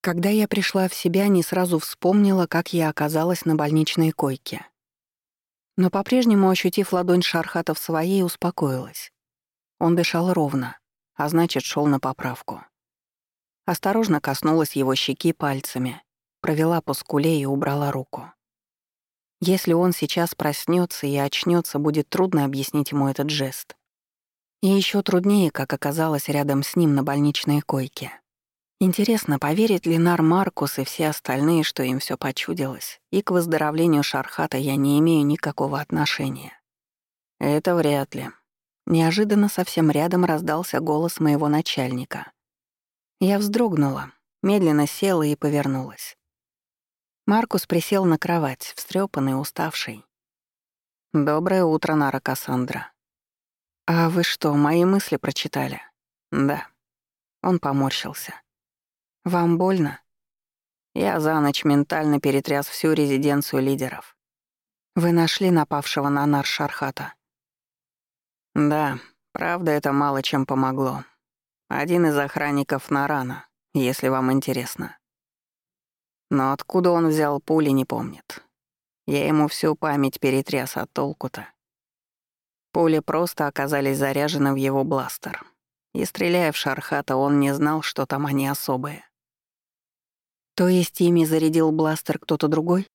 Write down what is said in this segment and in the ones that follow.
Когда я пришла в себя, не сразу вспомнила, как я оказалась на больничной койке. Но по-прежнему, ощутив ладонь Шархата в своей, успокоилась. Он дышал ровно, а значит, шел на поправку. Осторожно коснулась его щеки пальцами, провела по скуле и убрала руку. Если он сейчас проснется и очнется, будет трудно объяснить ему этот жест. И еще труднее, как оказалось рядом с ним на больничной койке. Интересно, поверит ли Нар Маркус и все остальные, что им все почудилось, и к выздоровлению Шархата я не имею никакого отношения? Это вряд ли. Неожиданно совсем рядом раздался голос моего начальника. Я вздрогнула, медленно села и повернулась. Маркус присел на кровать, встрепанный, уставший. «Доброе утро, Нара Кассандра». «А вы что, мои мысли прочитали?» «Да». Он поморщился. «Вам больно?» Я за ночь ментально перетряс всю резиденцию лидеров. Вы нашли напавшего на Нар Шархата? Да, правда, это мало чем помогло. Один из охранников Нарана, если вам интересно. Но откуда он взял пули, не помнит. Я ему всю память перетряс, а толку-то? Пули просто оказались заряжены в его бластер. И стреляя в Шархата, он не знал, что там они особые. То есть ими зарядил бластер кто-то другой?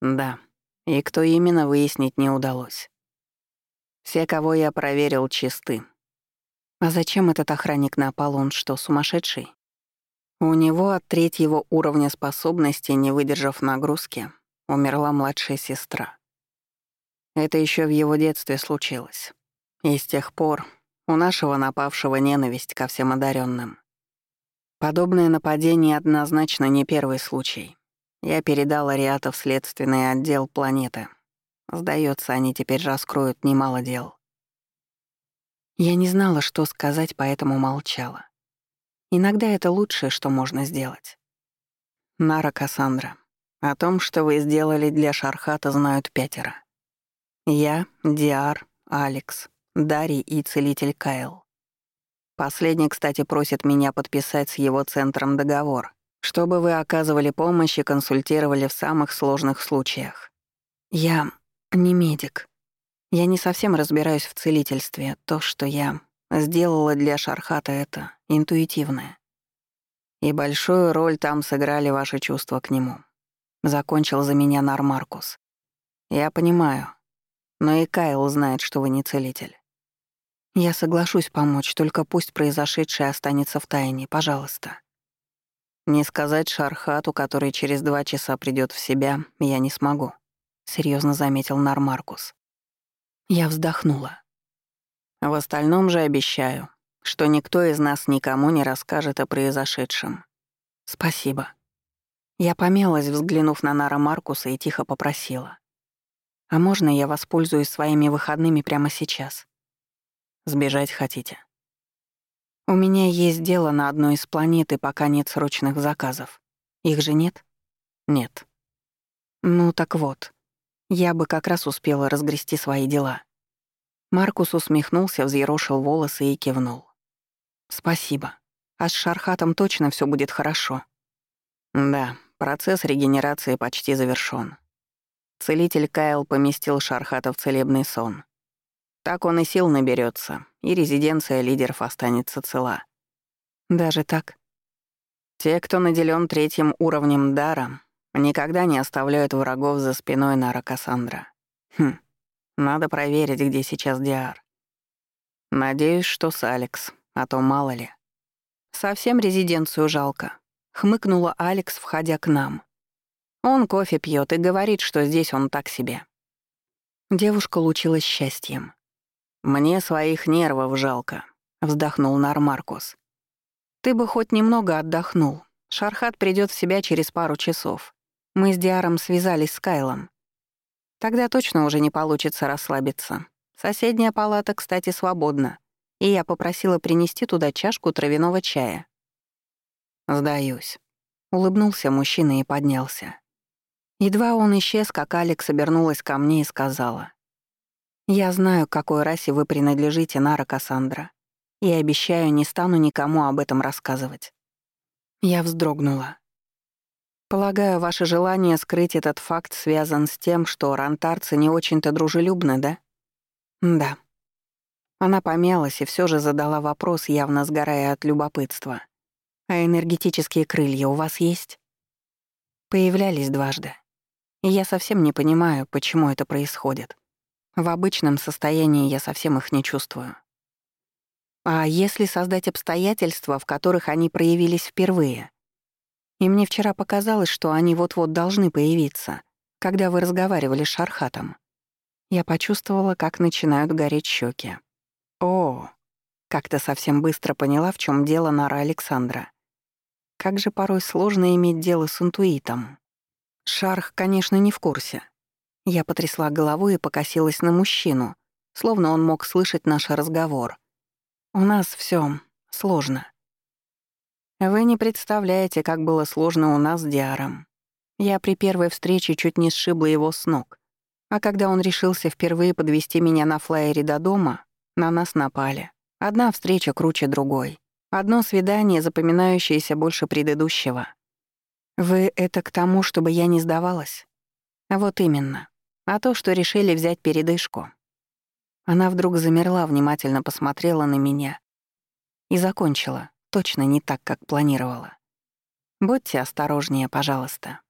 Да. И кто именно, выяснить не удалось. Все, кого я проверил, чисты. А зачем этот охранник напал, он что, сумасшедший? У него от третьего уровня способности, не выдержав нагрузки, умерла младшая сестра. Это еще в его детстве случилось. И с тех пор у нашего напавшего ненависть ко всем одаренным. Подобное нападение однозначно не первый случай. Я передал Ариата в следственный отдел планеты. Сдается, они теперь раскроют немало дел. Я не знала, что сказать, поэтому молчала. Иногда это лучшее, что можно сделать. Нара Кассандра. О том, что вы сделали для Шархата, знают пятеро. Я, Диар, Алекс, Дарий и целитель Кайл. Последний, кстати, просит меня подписать с его центром договор, чтобы вы оказывали помощь и консультировали в самых сложных случаях. Я не медик. Я не совсем разбираюсь в целительстве. То, что я сделала для Шархата, это интуитивное. И большую роль там сыграли ваши чувства к нему. Закончил за меня Нармаркус. Я понимаю. Но и Кайл знает, что вы не целитель. Я соглашусь помочь, только пусть произошедшее останется в тайне, пожалуйста. Не сказать Шархату, который через два часа придёт в себя, я не смогу, серьезно заметил Нармаркус. Я вздохнула. В остальном же обещаю, что никто из нас никому не расскажет о произошедшем. Спасибо. Я помялась, взглянув на Нара Маркуса, и тихо попросила. «А можно я воспользуюсь своими выходными прямо сейчас?» Сбежать хотите? У меня есть дело на одной из планет, и пока нет срочных заказов. Их же нет? Нет. Ну так вот, я бы как раз успела разгрести свои дела. Маркус усмехнулся, взъерошил волосы и кивнул. «Спасибо. А с Шархатом точно все будет хорошо?» «Да, процесс регенерации почти завершён. Целитель Кайл поместил Шархата в целебный сон. Так он и сил наберется, и резиденция лидеров останется цела. Даже так? Те, кто наделен третьим уровнем дара, никогда не оставляют врагов за спиной Нара Кассандра. Хм, надо проверить, где сейчас Диар. Надеюсь, что с Алекс, а то мало ли. Совсем резиденцию жалко. Хмыкнула Алекс, входя к нам. Он кофе пьет и говорит, что здесь он так себе. Девушка лучилась счастьем. «Мне своих нервов жалко», — вздохнул Нармаркус. «Ты бы хоть немного отдохнул. Шархат придёт в себя через пару часов. Мы с Диаром связались с Кайлом. Тогда точно уже не получится расслабиться. Соседняя палата, кстати, свободна, и я попросила принести туда чашку травяного чая». «Сдаюсь», — улыбнулся мужчина и поднялся. Едва он исчез, как Алекс обернулась ко мне и сказала. Я знаю, к какой расе вы принадлежите, Нара Кассандра, и обещаю, не стану никому об этом рассказывать. Я вздрогнула. Полагаю, ваше желание скрыть этот факт связан с тем, что рантарцы не очень-то дружелюбны, да? Да. Она помялась и все же задала вопрос, явно сгорая от любопытства. А энергетические крылья у вас есть? Появлялись дважды. И я совсем не понимаю, почему это происходит. В обычном состоянии я совсем их не чувствую. А если создать обстоятельства, в которых они проявились впервые? И мне вчера показалось, что они вот-вот должны появиться, когда вы разговаривали с Шархатом. Я почувствовала, как начинают гореть щеки. О, как-то совсем быстро поняла, в чем дело Нара Александра. Как же порой сложно иметь дело с интуитом. Шарх, конечно, не в курсе. Я потрясла головой и покосилась на мужчину, словно он мог слышать наш разговор. У нас все сложно. Вы не представляете, как было сложно у нас с Диаром. Я при первой встрече чуть не сшибла его с ног. А когда он решился впервые подвести меня на флайере до дома, на нас напали. Одна встреча круче другой. Одно свидание, запоминающееся больше предыдущего. Вы это к тому, чтобы я не сдавалась? Вот именно. А то, что решили взять передышку. Она вдруг замерла, внимательно посмотрела на меня и закончила, точно не так, как планировала. Будьте осторожнее, пожалуйста.